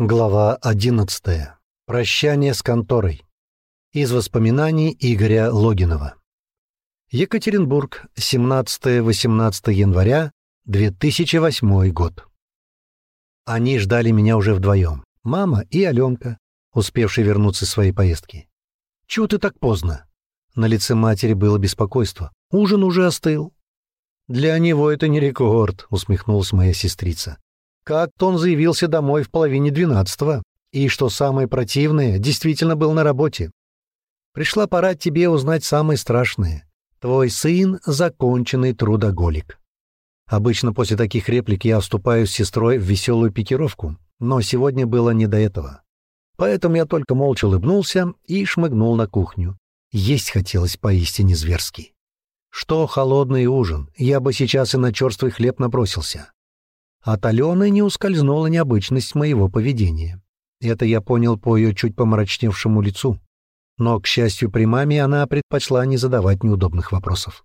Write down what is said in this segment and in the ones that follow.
Глава 11. Прощание с конторой. Из воспоминаний Игоря Логинова. Екатеринбург, 17-18 января 2008 год. Они ждали меня уже вдвоем. Мама и Аленка, успевшие вернуться из своей поездки. «Чего ты так поздно?» На лице матери было беспокойство. «Ужин уже остыл». «Для него это не рекорд», — усмехнулась моя сестрица. Как-то он заявился домой в половине двенадцатого, и, что самое противное, действительно был на работе. Пришла пора тебе узнать самое страшное. Твой сын — законченный трудоголик. Обычно после таких реплик я вступаю с сестрой в веселую пикировку, но сегодня было не до этого. Поэтому я только молча улыбнулся и шмыгнул на кухню. Есть хотелось поистине зверски. Что холодный ужин, я бы сейчас и на черствый хлеб набросился. От Алены не ускользнула необычность моего поведения. Это я понял по ее чуть помрачневшему лицу. Но, к счастью, при маме она предпочла не задавать неудобных вопросов.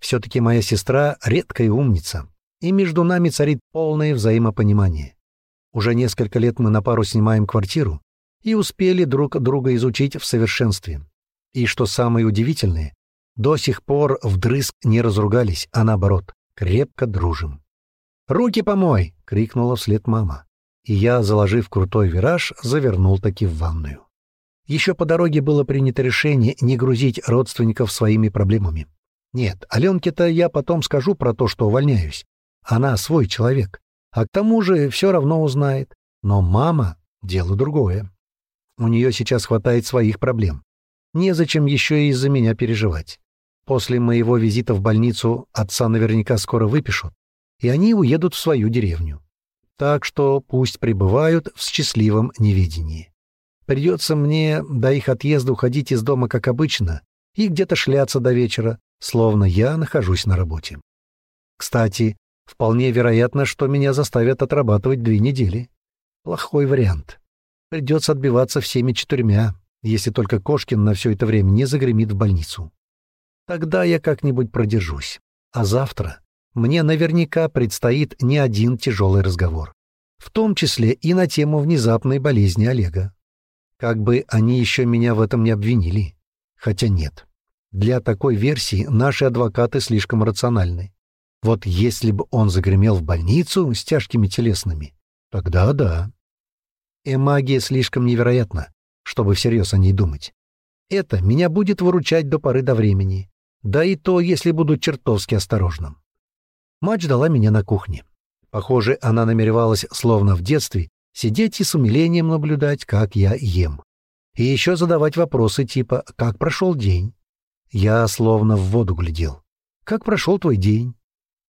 Все-таки моя сестра — редкая умница, и между нами царит полное взаимопонимание. Уже несколько лет мы на пару снимаем квартиру и успели друг друга изучить в совершенстве. И что самое удивительное, до сих пор вдрызг не разругались, а наоборот, крепко дружим. «Руки помой!» — крикнула вслед мама. И я, заложив крутой вираж, завернул таки в ванную. Еще по дороге было принято решение не грузить родственников своими проблемами. Нет, Аленке-то я потом скажу про то, что увольняюсь. Она свой человек. А к тому же все равно узнает. Но мама — дело другое. У нее сейчас хватает своих проблем. Незачем еще и из-за меня переживать. После моего визита в больницу отца наверняка скоро выпишут и они уедут в свою деревню. Так что пусть пребывают в счастливом неведении. Придется мне до их отъезда уходить из дома, как обычно, и где-то шляться до вечера, словно я нахожусь на работе. Кстати, вполне вероятно, что меня заставят отрабатывать две недели. Плохой вариант. Придется отбиваться всеми четырьмя, если только Кошкин на все это время не загремит в больницу. Тогда я как-нибудь продержусь. А завтра мне наверняка предстоит не один тяжелый разговор, в том числе и на тему внезапной болезни Олега. Как бы они еще меня в этом не обвинили. Хотя нет. Для такой версии наши адвокаты слишком рациональны. Вот если бы он загремел в больницу с тяжкими телесными, тогда да. И магия слишком невероятна, чтобы всерьез о ней думать. Это меня будет выручать до поры до времени. Да и то, если буду чертовски осторожным. Мать ждала меня на кухне. Похоже, она намеревалась, словно в детстве, сидеть и с умилением наблюдать, как я ем. И еще задавать вопросы типа «Как прошел день?». Я словно в воду глядел. «Как прошел твой день?»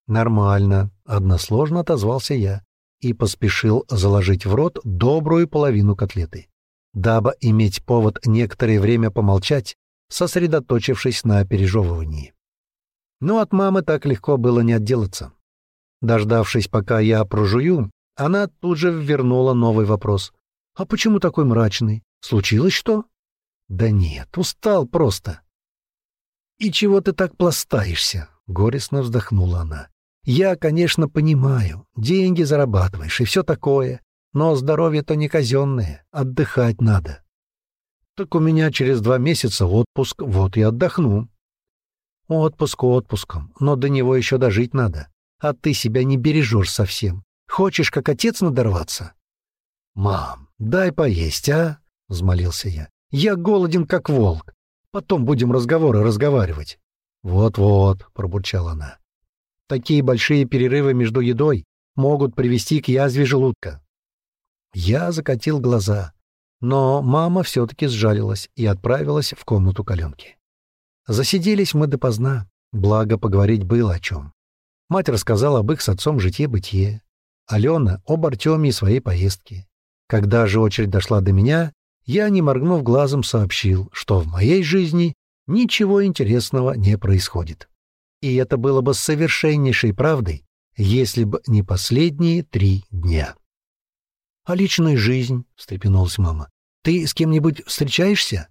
«Нормально», — односложно отозвался я и поспешил заложить в рот добрую половину котлеты, дабы иметь повод некоторое время помолчать, сосредоточившись на пережевывании. Но от мамы так легко было не отделаться. Дождавшись, пока я прожую, она тут же вернула новый вопрос. «А почему такой мрачный? Случилось что?» «Да нет, устал просто». «И чего ты так пластаешься?» — горестно вздохнула она. «Я, конечно, понимаю, деньги зарабатываешь и все такое, но здоровье-то не казенное, отдыхать надо». «Так у меня через два месяца отпуск, вот и отдохну», Отпуск отпуском, но до него еще дожить надо. А ты себя не бережешь совсем. Хочешь, как отец, надорваться? «Мам, дай поесть, а?» — взмолился я. «Я голоден, как волк. Потом будем разговоры разговаривать». «Вот-вот», — пробурчала она. «Такие большие перерывы между едой могут привести к язве желудка». Я закатил глаза, но мама все-таки сжалилась и отправилась в комнату каленки. Засиделись мы допоздна, благо поговорить было о чем. Мать рассказала об их с отцом житье-бытие, Алена об Артеме и своей поездке. Когда же очередь дошла до меня, я, не моргнув глазом, сообщил, что в моей жизни ничего интересного не происходит. И это было бы совершеннейшей правдой, если бы не последние три дня. «А личная жизнь?» — встрепенулась мама. «Ты с кем-нибудь встречаешься?»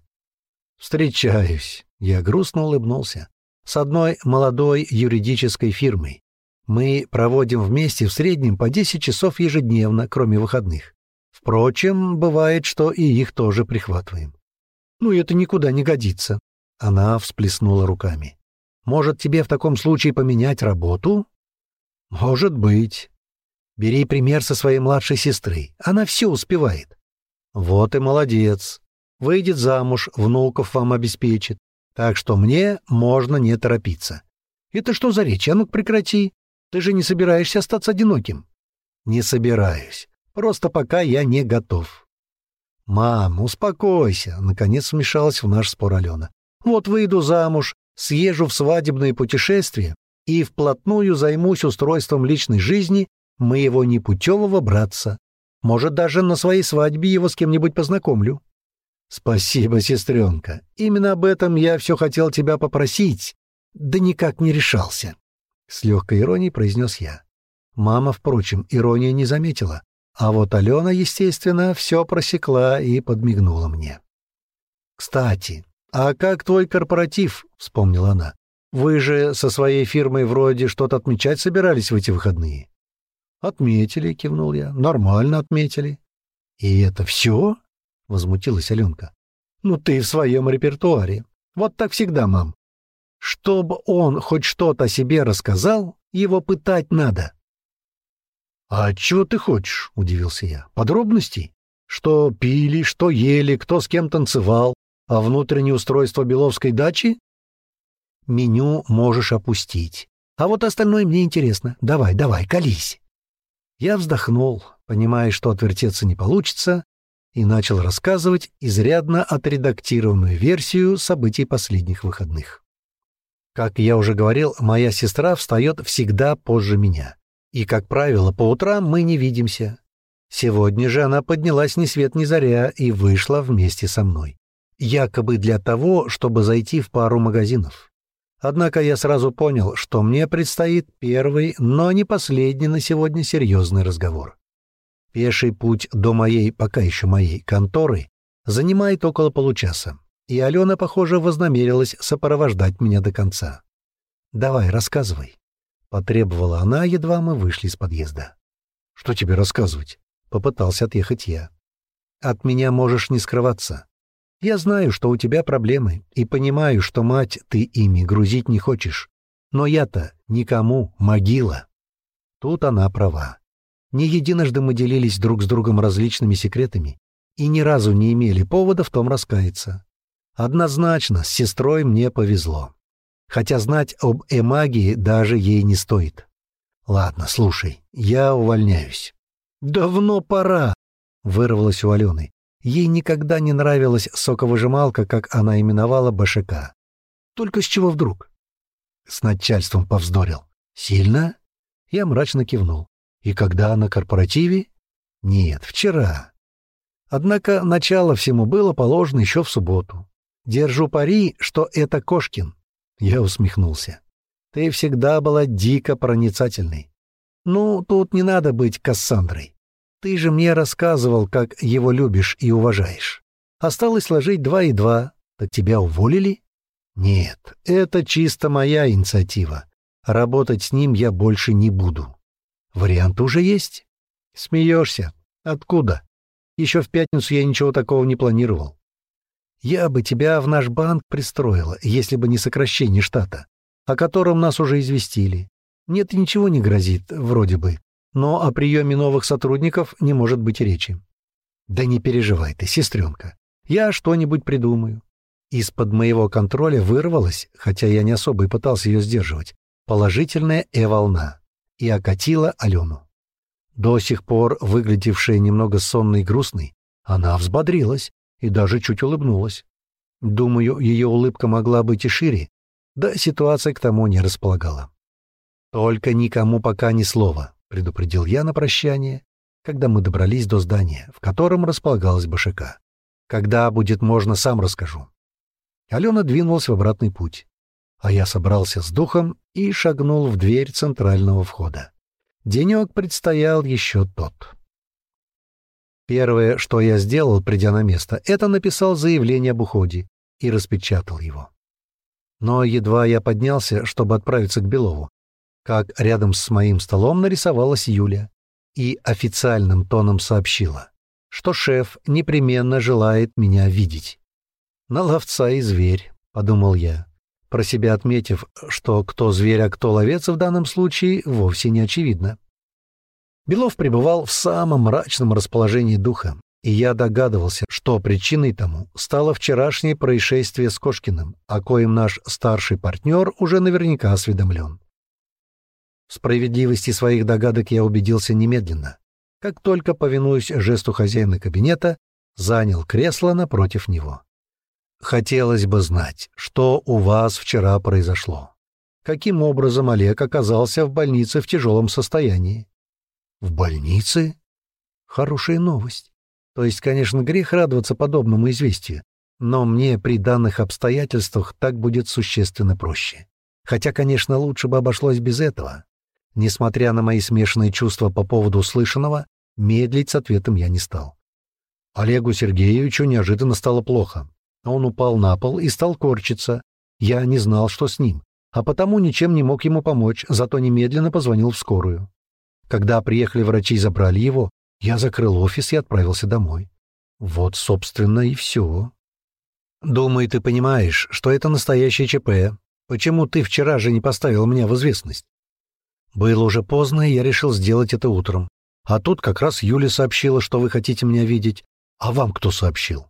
«Встречаюсь», — я грустно улыбнулся. «С одной молодой юридической фирмой. Мы проводим вместе в среднем по 10 часов ежедневно, кроме выходных. Впрочем, бывает, что и их тоже прихватываем. Ну, это никуда не годится. Она всплеснула руками. Может, тебе в таком случае поменять работу? Может быть. Бери пример со своей младшей сестры. Она все успевает. Вот и молодец. Выйдет замуж, внуков вам обеспечит. Так что мне можно не торопиться. Это что за речь? А ну прекрати. Ты же не собираешься остаться одиноким. Не собираюсь. Просто пока я не готов. «Мам, успокойся», — наконец вмешалась в наш спор Алена. «Вот выйду замуж, съезжу в свадебное путешествие и вплотную займусь устройством личной жизни моего непутевого братца. Может, даже на своей свадьбе его с кем-нибудь познакомлю». «Спасибо, сестренка. Именно об этом я все хотел тебя попросить, да никак не решался», — с легкой иронией произнес я. Мама, впрочем, иронии не заметила, а вот Алена, естественно, все просекла и подмигнула мне. «Кстати, а как твой корпоратив?» — вспомнила она. «Вы же со своей фирмой вроде что-то отмечать собирались в эти выходные?» «Отметили», — кивнул я. «Нормально отметили». «И это все?» — возмутилась Аленка. «Ну ты в своем репертуаре. Вот так всегда, мам. Чтобы он хоть что-то о себе рассказал, его пытать надо». «А чего ты хочешь?» — удивился я. «Подробностей? Что пили, что ели, кто с кем танцевал, а внутреннее устройство Беловской дачи?» «Меню можешь опустить. А вот остальное мне интересно. Давай, давай, колись». Я вздохнул, понимая, что отвертеться не получится, и начал рассказывать изрядно отредактированную версию событий последних выходных. Как я уже говорил, моя сестра встает всегда позже меня. И, как правило, по утрам мы не видимся. Сегодня же она поднялась ни свет ни заря и вышла вместе со мной. Якобы для того, чтобы зайти в пару магазинов. Однако я сразу понял, что мне предстоит первый, но не последний на сегодня серьезный разговор. Пеший путь до моей, пока еще моей, конторы занимает около получаса, и Алена, похоже, вознамерилась сопровождать меня до конца. «Давай, рассказывай». — потребовала она, едва мы вышли из подъезда. «Что тебе рассказывать?» — попытался отъехать я. «От меня можешь не скрываться. Я знаю, что у тебя проблемы, и понимаю, что мать ты ими грузить не хочешь. Но я-то никому могила». Тут она права. Не единожды мы делились друг с другом различными секретами и ни разу не имели повода в том раскаяться. Однозначно, с сестрой мне повезло хотя знать об эмагии даже ей не стоит. Ладно, слушай, я увольняюсь. Давно пора, вырвалось у Алены. Ей никогда не нравилась соковыжималка, как она именовала БШК. Только с чего вдруг? С начальством повздорил. Сильно? Я мрачно кивнул. И когда на корпоративе? Нет, вчера. Однако начало всему было положено еще в субботу. Держу пари, что это Кошкин. Я усмехнулся. «Ты всегда была дико проницательной. Ну, тут не надо быть Кассандрой. Ты же мне рассказывал, как его любишь и уважаешь. Осталось сложить два и два. Так тебя уволили? Нет, это чисто моя инициатива. Работать с ним я больше не буду. Вариант уже есть? Смеешься? Откуда? Еще в пятницу я ничего такого не планировал. Я бы тебя в наш банк пристроила, если бы не сокращение штата, о котором нас уже известили. Нет, ничего не грозит, вроде бы, но о приеме новых сотрудников не может быть речи. Да не переживай ты, сестренка, я что-нибудь придумаю. Из-под моего контроля вырвалась, хотя я не особо и пытался ее сдерживать, положительная Э-волна и окатила Алену. До сих пор выглядевшая немного сонной и грустной, она взбодрилась и даже чуть улыбнулась. Думаю, ее улыбка могла быть и шире, да ситуация к тому не располагала. «Только никому пока ни слова», — предупредил я на прощание, когда мы добрались до здания, в котором располагалась БШК. «Когда будет можно, сам расскажу». Алена двинулась в обратный путь, а я собрался с духом и шагнул в дверь центрального входа. Денек предстоял еще тот. Первое, что я сделал, придя на место, это написал заявление об уходе и распечатал его. Но едва я поднялся, чтобы отправиться к Белову, как рядом с моим столом нарисовалась Юля и официальным тоном сообщила. что шеф непременно желает меня видеть. На ловца и зверь, — подумал я, про себя отметив, что кто зверь, а кто ловец в данном случае, вовсе не очевидно. Белов пребывал в самом мрачном расположении духа, и я догадывался, что причиной тому стало вчерашнее происшествие с Кошкиным, о коем наш старший партнер уже наверняка осведомлен. В справедливости своих догадок я убедился немедленно. Как только, повинуясь жесту хозяина кабинета, занял кресло напротив него. «Хотелось бы знать, что у вас вчера произошло. Каким образом Олег оказался в больнице в тяжелом состоянии?» «В больнице?» «Хорошая новость. То есть, конечно, грех радоваться подобному известию, но мне при данных обстоятельствах так будет существенно проще. Хотя, конечно, лучше бы обошлось без этого. Несмотря на мои смешанные чувства по поводу услышанного, медлить с ответом я не стал. Олегу Сергеевичу неожиданно стало плохо. Он упал на пол и стал корчиться. Я не знал, что с ним, а потому ничем не мог ему помочь, зато немедленно позвонил в скорую. Когда приехали врачи и забрали его, я закрыл офис и отправился домой. Вот, собственно, и все. Думаю, ты понимаешь, что это настоящее ЧП. Почему ты вчера же не поставил меня в известность? Было уже поздно, и я решил сделать это утром. А тут как раз Юля сообщила, что вы хотите меня видеть. А вам кто сообщил?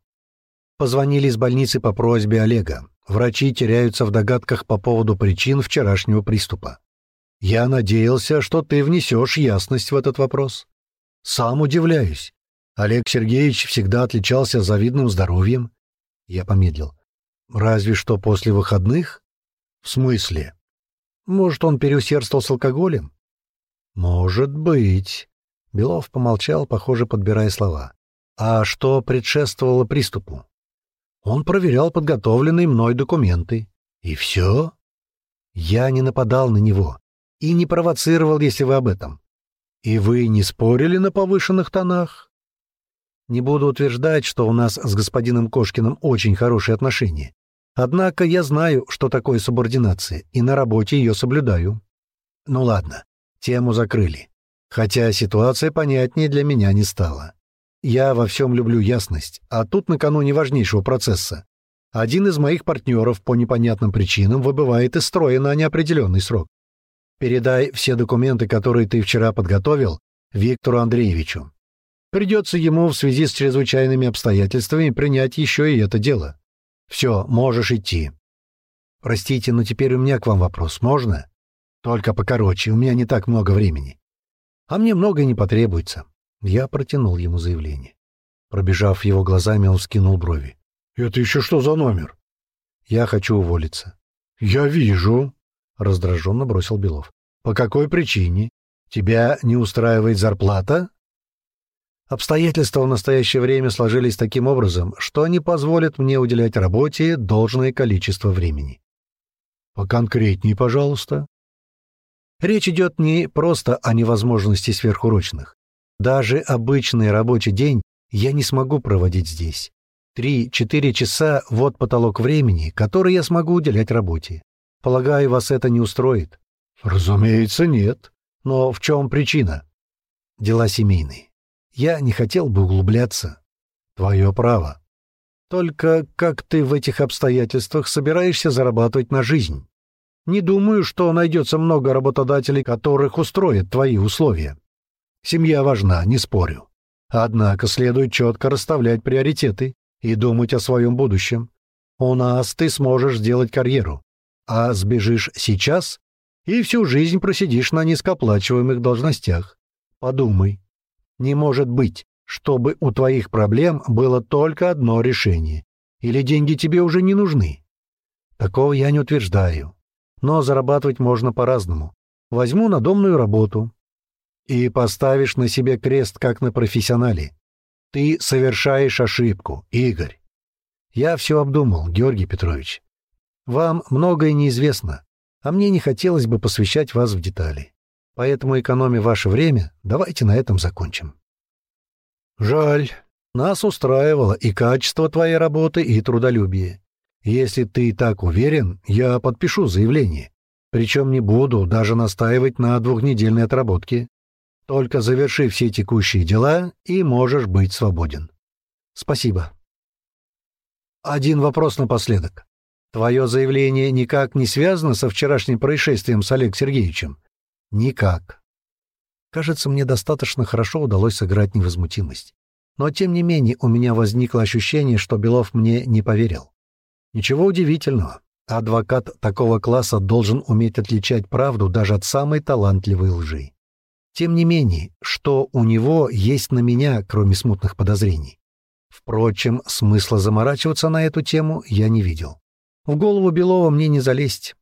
Позвонили из больницы по просьбе Олега. Врачи теряются в догадках по поводу причин вчерашнего приступа. Я надеялся, что ты внесешь ясность в этот вопрос. Сам удивляюсь. Олег Сергеевич всегда отличался завидным здоровьем. Я помедлил. Разве что после выходных? В смысле? Может, он переусердствовал с алкоголем? Может быть. Белов помолчал, похоже, подбирая слова. А что предшествовало приступу? Он проверял подготовленные мной документы. И все? Я не нападал на него и не провоцировал, если вы об этом. «И вы не спорили на повышенных тонах?» «Не буду утверждать, что у нас с господином Кошкиным очень хорошие отношения. Однако я знаю, что такое субординация, и на работе ее соблюдаю». «Ну ладно, тему закрыли. Хотя ситуация понятнее для меня не стала. Я во всем люблю ясность, а тут накануне важнейшего процесса. Один из моих партнеров по непонятным причинам выбывает из строя на неопределенный срок. Передай все документы, которые ты вчера подготовил, Виктору Андреевичу. Придется ему в связи с чрезвычайными обстоятельствами принять еще и это дело. Все, можешь идти. Простите, но теперь у меня к вам вопрос. Можно? Только покороче, у меня не так много времени. А мне многое не потребуется. Я протянул ему заявление. Пробежав его глазами, он скинул брови. «Это еще что за номер?» «Я хочу уволиться». «Я вижу», раздраженно бросил Белов. По какой причине? Тебя не устраивает зарплата? Обстоятельства в настоящее время сложились таким образом, что они позволят мне уделять работе должное количество времени. Поконкретней, пожалуйста. Речь идет не просто о невозможности сверхурочных. Даже обычный рабочий день я не смогу проводить здесь. Три-четыре часа — вот потолок времени, который я смогу уделять работе. Полагаю, вас это не устроит? Разумеется, нет. Но в чем причина? Дела семейные. Я не хотел бы углубляться. Твое право. Только как ты в этих обстоятельствах собираешься зарабатывать на жизнь? Не думаю, что найдется много работодателей, которых устроят твои условия. Семья важна, не спорю. Однако следует четко расставлять приоритеты и думать о своем будущем. У нас ты сможешь сделать карьеру, а сбежишь сейчас и всю жизнь просидишь на низкооплачиваемых должностях. Подумай. Не может быть, чтобы у твоих проблем было только одно решение. Или деньги тебе уже не нужны? Такого я не утверждаю. Но зарабатывать можно по-разному. Возьму надомную работу. И поставишь на себе крест, как на профессионале. Ты совершаешь ошибку, Игорь. Я все обдумал, Георгий Петрович. Вам многое неизвестно, а мне не хотелось бы посвящать вас в детали. Поэтому, экономя ваше время, давайте на этом закончим. Жаль. Нас устраивало и качество твоей работы, и трудолюбие. Если ты так уверен, я подпишу заявление. Причем не буду даже настаивать на двухнедельной отработке. Только заверши все текущие дела, и можешь быть свободен. Спасибо. Один вопрос напоследок. Твое заявление никак не связано со вчерашним происшествием с Олег Сергеевичем? Никак. Кажется, мне достаточно хорошо удалось сыграть невозмутимость. Но, тем не менее, у меня возникло ощущение, что Белов мне не поверил. Ничего удивительного. Адвокат такого класса должен уметь отличать правду даже от самой талантливой лжи. Тем не менее, что у него есть на меня, кроме смутных подозрений? Впрочем, смысла заморачиваться на эту тему я не видел. В голову Белова мне не залезть.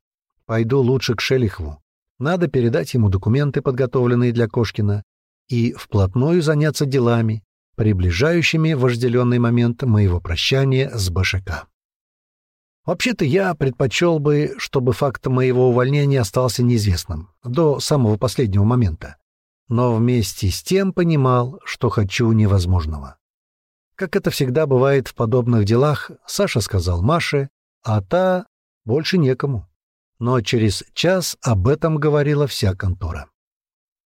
Пойду лучше к Шелихову. Надо передать ему документы, подготовленные для Кошкина, и вплотную заняться делами, приближающими вожделенный момент моего прощания с БШК. Вообще-то я предпочел бы, чтобы факт моего увольнения остался неизвестным до самого последнего момента. Но вместе с тем понимал, что хочу невозможного. Как это всегда бывает в подобных делах, Саша сказал Маше, а та больше некому. Но через час об этом говорила вся контора.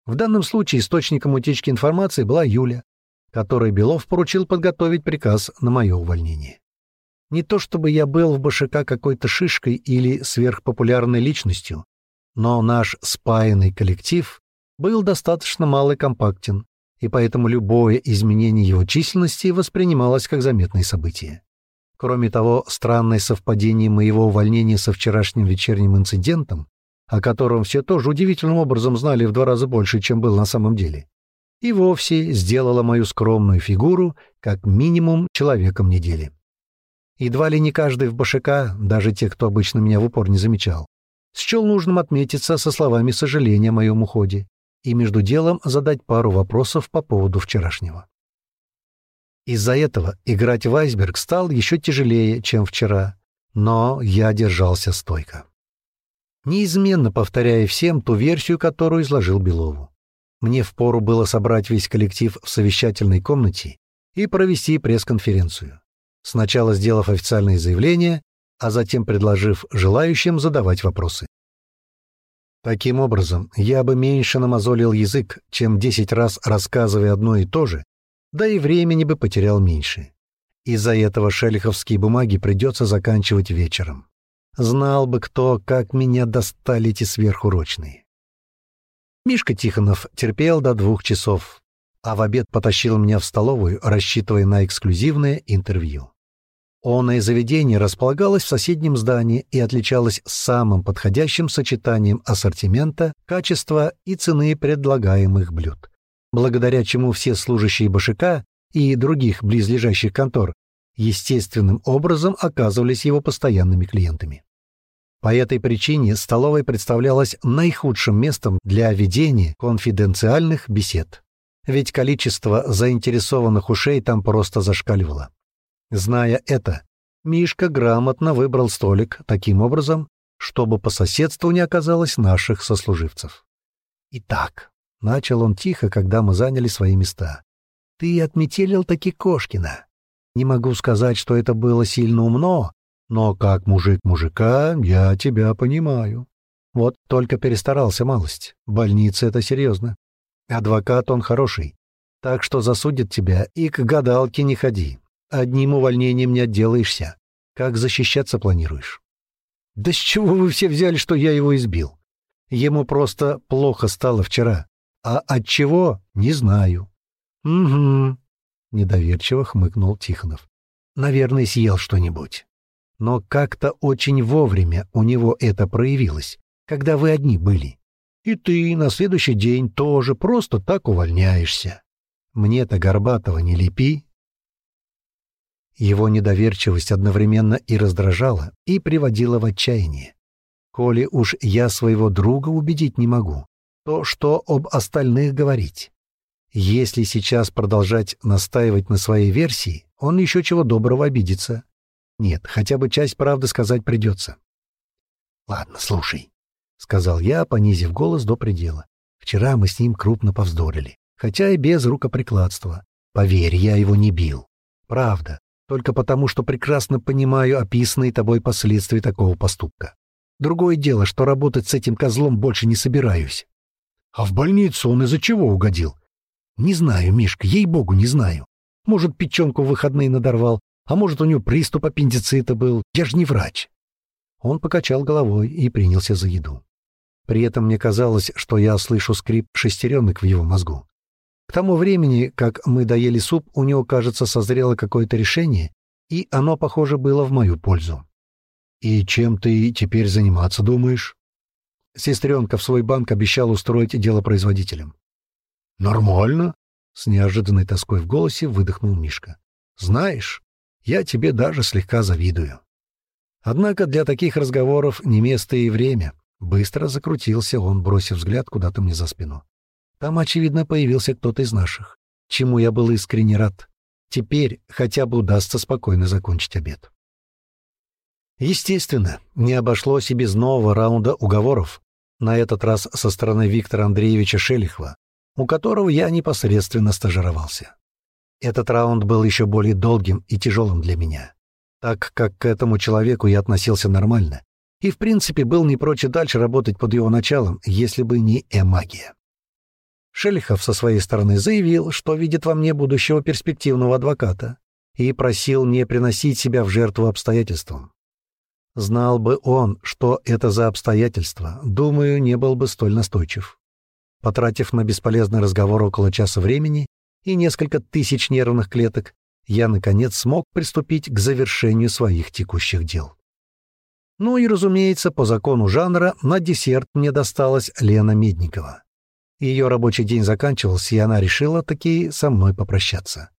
В данном случае источником утечки информации была Юля, которой Белов поручил подготовить приказ на мое увольнение. Не то чтобы я был в БШК какой-то шишкой или сверхпопулярной личностью, но наш спаянный коллектив был достаточно мал и компактен, и поэтому любое изменение его численности воспринималось как заметное событие. Кроме того, странное совпадение моего увольнения со вчерашним вечерним инцидентом, о котором все тоже удивительным образом знали в два раза больше, чем был на самом деле, и вовсе сделало мою скромную фигуру как минимум человеком недели. Едва ли не каждый в БШК, даже те, кто обычно меня в упор не замечал, счел нужным отметиться со словами сожаления о моем уходе и между делом задать пару вопросов по поводу вчерашнего. Из-за этого играть в айсберг стал еще тяжелее, чем вчера, но я держался стойко. Неизменно повторяя всем ту версию, которую изложил Белову. Мне впору было собрать весь коллектив в совещательной комнате и провести пресс-конференцию сначала сделав официальное заявление, а затем предложив желающим задавать вопросы. Таким образом, я бы меньше намазолил язык, чем десять раз рассказывая одно и то же, да и времени бы потерял меньше. Из-за этого шелиховские бумаги придется заканчивать вечером. Знал бы кто, как меня достали эти сверхурочные. Мишка Тихонов терпел до двух часов, а в обед потащил меня в столовую, рассчитывая на эксклюзивное интервью. Оное заведение располагалось в соседнем здании и отличалось самым подходящим сочетанием ассортимента, качества и цены предлагаемых блюд, благодаря чему все служащие Башика и других близлежащих контор естественным образом оказывались его постоянными клиентами. По этой причине столовая представлялась наихудшим местом для ведения конфиденциальных бесед, ведь количество заинтересованных ушей там просто зашкаливало. Зная это, Мишка грамотно выбрал столик таким образом, чтобы по соседству не оказалось наших сослуживцев. «Итак», — начал он тихо, когда мы заняли свои места, — «ты отметелил таки Кошкина. Не могу сказать, что это было сильно умно, но как мужик мужика я тебя понимаю. Вот только перестарался малость. Больница — это серьезно. Адвокат он хороший, так что засудит тебя и к гадалке не ходи. Одним увольнением не отделаешься. Как защищаться планируешь? Да с чего вы все взяли, что я его избил? Ему просто плохо стало вчера. А от чего — не знаю. Угу. Недоверчиво хмыкнул Тихонов. Наверное, съел что-нибудь. Но как-то очень вовремя у него это проявилось, когда вы одни были. И ты на следующий день тоже просто так увольняешься. Мне-то Горбатова не лепи, его недоверчивость одновременно и раздражала, и приводила в отчаяние. Коли уж я своего друга убедить не могу, то что об остальных говорить? Если сейчас продолжать настаивать на своей версии, он еще чего доброго обидится. Нет, хотя бы часть правды сказать придется. «Ладно, слушай», — сказал я, понизив голос до предела. «Вчера мы с ним крупно повздорили, хотя и без рукоприкладства. Поверь, я его не бил. Правда, только потому, что прекрасно понимаю описанные тобой последствия такого поступка. Другое дело, что работать с этим козлом больше не собираюсь. — А в больницу он из-за чего угодил? «Не знаю, Мишка, ей-богу, не знаю. Может, печенку в выходные надорвал, а может, у него приступ аппендицита был. Я же не врач». Он покачал головой и принялся за еду. При этом мне казалось, что я слышу скрип шестеренок в его мозгу. К тому времени, как мы доели суп, у него, кажется, созрело какое-то решение, и оно, похоже, было в мою пользу. «И чем ты теперь заниматься думаешь?» Сестренка в свой банк обещал устроить дело производителем. «Нормально», — с неожиданной тоской в голосе выдохнул Мишка. «Знаешь, я тебе даже слегка завидую». Однако для таких разговоров не место и время. Быстро закрутился он, бросив взгляд куда-то мне за спину. Там, очевидно, появился кто-то из наших, чему я был искренне рад. Теперь хотя бы удастся спокойно закончить обед. Естественно, не обошлось и без нового раунда уговоров, на этот раз со стороны Виктора Андреевича Шелихова, у которого я непосредственно стажировался. Этот раунд был еще более долгим и тяжелым для меня, так как к этому человеку я относился нормально и, в принципе, был не прочь дальше работать под его началом, если бы не эмагия. Шелихов со своей стороны заявил, что видит во мне будущего перспективного адвоката и просил не приносить себя в жертву обстоятельствам. Знал бы он, что это за обстоятельства, думаю, не был бы столь настойчив. Потратив на бесполезный разговор около часа времени и несколько тысяч нервных клеток, я, наконец, смог приступить к завершению своих текущих дел. Ну и, разумеется, по закону жанра на десерт мне досталась Лена Медникова. Ее рабочий день заканчивался, и она решила таки со мной попрощаться.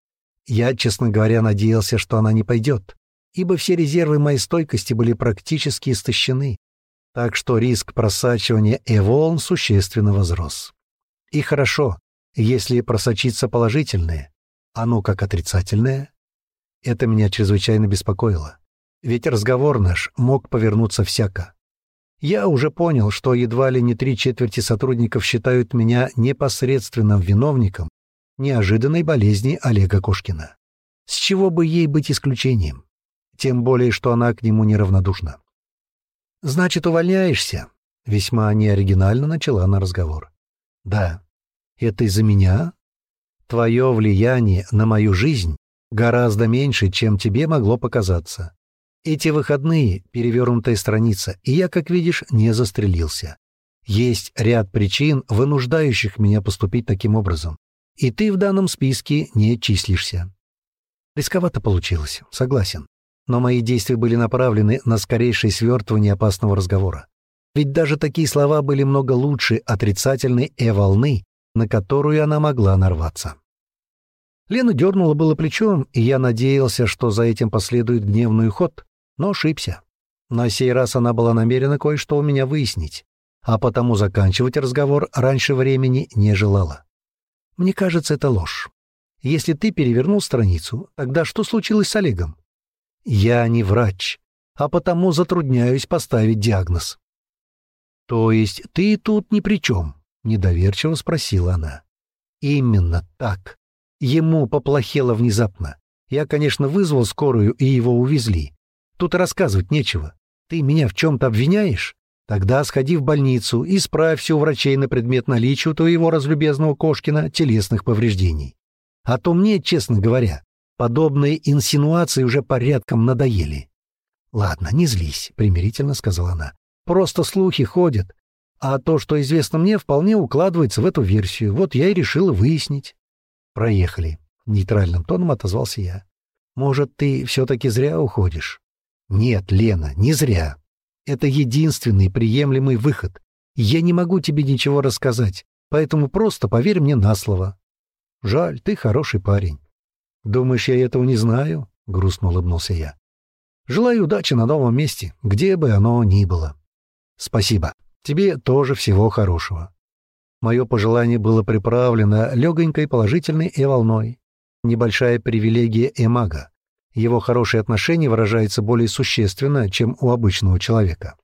Я, честно говоря, надеялся, что она не пойдет, ибо все резервы моей стойкости были практически истощены, так что риск просачивания эволн существенно возрос. И хорошо, если просочиться положительное, а ну как отрицательное. Это меня чрезвычайно беспокоило, ведь разговор наш мог повернуться всяко. Я уже понял, что едва ли не три четверти сотрудников считают меня непосредственным виновником неожиданной болезни Олега Кошкина. С чего бы ей быть исключением? Тем более, что она к нему неравнодушна. «Значит, увольняешься?» — весьма неоригинально начала она разговор. «Да. Это из-за меня? Твое влияние на мою жизнь гораздо меньше, чем тебе могло показаться. Эти выходные — перевернутая страница, и я, как видишь, не застрелился. Есть ряд причин, вынуждающих меня поступить таким образом. И ты в данном списке не числишься. Рисковато получилось, согласен. Но мои действия были направлены на скорейшее свертывание опасного разговора. Ведь даже такие слова были много лучше отрицательной «э-волны», на которую она могла нарваться. Лена дернула было плечом, и я надеялся, что за этим последует гневный ход, но ошибся. На сей раз она была намерена кое-что у меня выяснить, а потому заканчивать разговор раньше времени не желала. Мне кажется, это ложь. Если ты перевернул страницу, тогда что случилось с Олегом? Я не врач, а потому затрудняюсь поставить диагноз. То есть ты тут ни при чем? Недоверчиво спросила она. Именно так. Ему поплохело внезапно. Я, конечно, вызвал скорую, и его увезли. Тут рассказывать нечего. Ты меня в чем-то обвиняешь? Тогда сходи в больницу и справься у врачей на предмет наличия твоего разлюбезного Кошкина телесных повреждений. А то мне, честно говоря, подобные инсинуации уже порядком надоели. «Ладно, не злись», — примирительно сказала она. «Просто слухи ходят. А то, что известно мне, вполне укладывается в эту версию. Вот я и решила выяснить». «Проехали», — нейтральным тоном отозвался я. «Может, ты все-таки зря уходишь?» «Нет, Лена, не зря. Это единственный приемлемый выход. Я не могу тебе ничего рассказать, поэтому просто поверь мне на слово». «Жаль, ты хороший парень». «Думаешь, я этого не знаю?» — грустно улыбнулся я. «Желаю удачи на новом месте, где бы оно ни было». «Спасибо. Тебе тоже всего хорошего». Мое пожелание было приправлено легонькой положительной и волной. Небольшая привилегия эмага его хорошее отношение выражается более существенно, чем у обычного человека.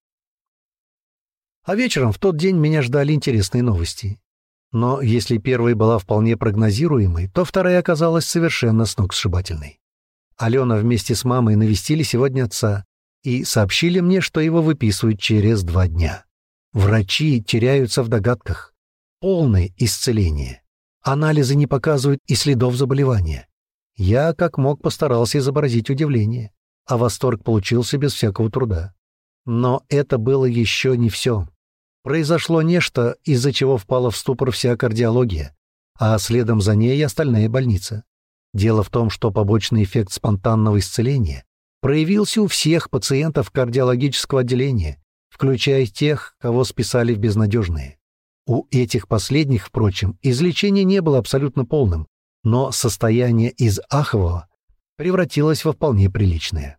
А вечером в тот день меня ждали интересные новости. Но если первая была вполне прогнозируемой, то вторая оказалась совершенно сногсшибательной. Алена вместе с мамой навестили сегодня отца и сообщили мне, что его выписывают через два дня. Врачи теряются в догадках. Полное исцеление. Анализы не показывают и следов заболевания. Я, как мог, постарался изобразить удивление, а восторг получился без всякого труда. Но это было еще не все. Произошло нечто, из-за чего впала в ступор вся кардиология, а следом за ней и остальная больница. Дело в том, что побочный эффект спонтанного исцеления проявился у всех пациентов кардиологического отделения, включая тех, кого списали в безнадежные. У этих последних, впрочем, излечение не было абсолютно полным, но состояние из ахового превратилось во вполне приличное.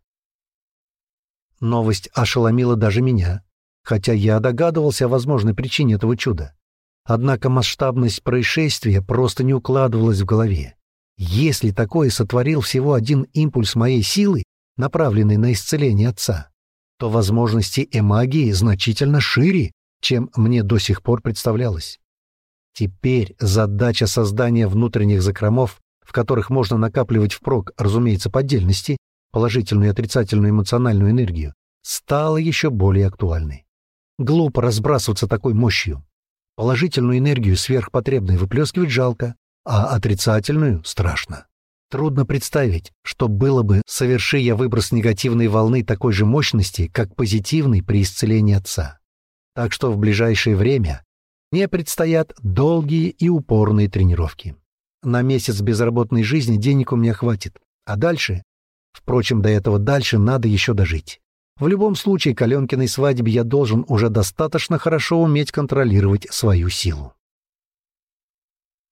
Новость ошеломила даже меня, хотя я догадывался о возможной причине этого чуда. Однако масштабность происшествия просто не укладывалась в голове. Если такое сотворил всего один импульс моей силы, направленный на исцеление отца, то возможности эмагии значительно шире, чем мне до сих пор представлялось. Теперь задача создания внутренних закромов, в которых можно накапливать впрок, разумеется, по отдельности, положительную и отрицательную эмоциональную энергию, стала еще более актуальной. Глупо разбрасываться такой мощью. Положительную энергию сверхпотребной выплескивать жалко, а отрицательную — страшно. Трудно представить, что было бы, соверши я выброс негативной волны такой же мощности, как позитивный при исцелении отца. Так что в ближайшее время мне предстоят долгие и упорные тренировки. На месяц безработной жизни денег у меня хватит, а дальше... Впрочем, до этого дальше надо еще дожить. В любом случае, к Аленкиной свадьбе я должен уже достаточно хорошо уметь контролировать свою силу.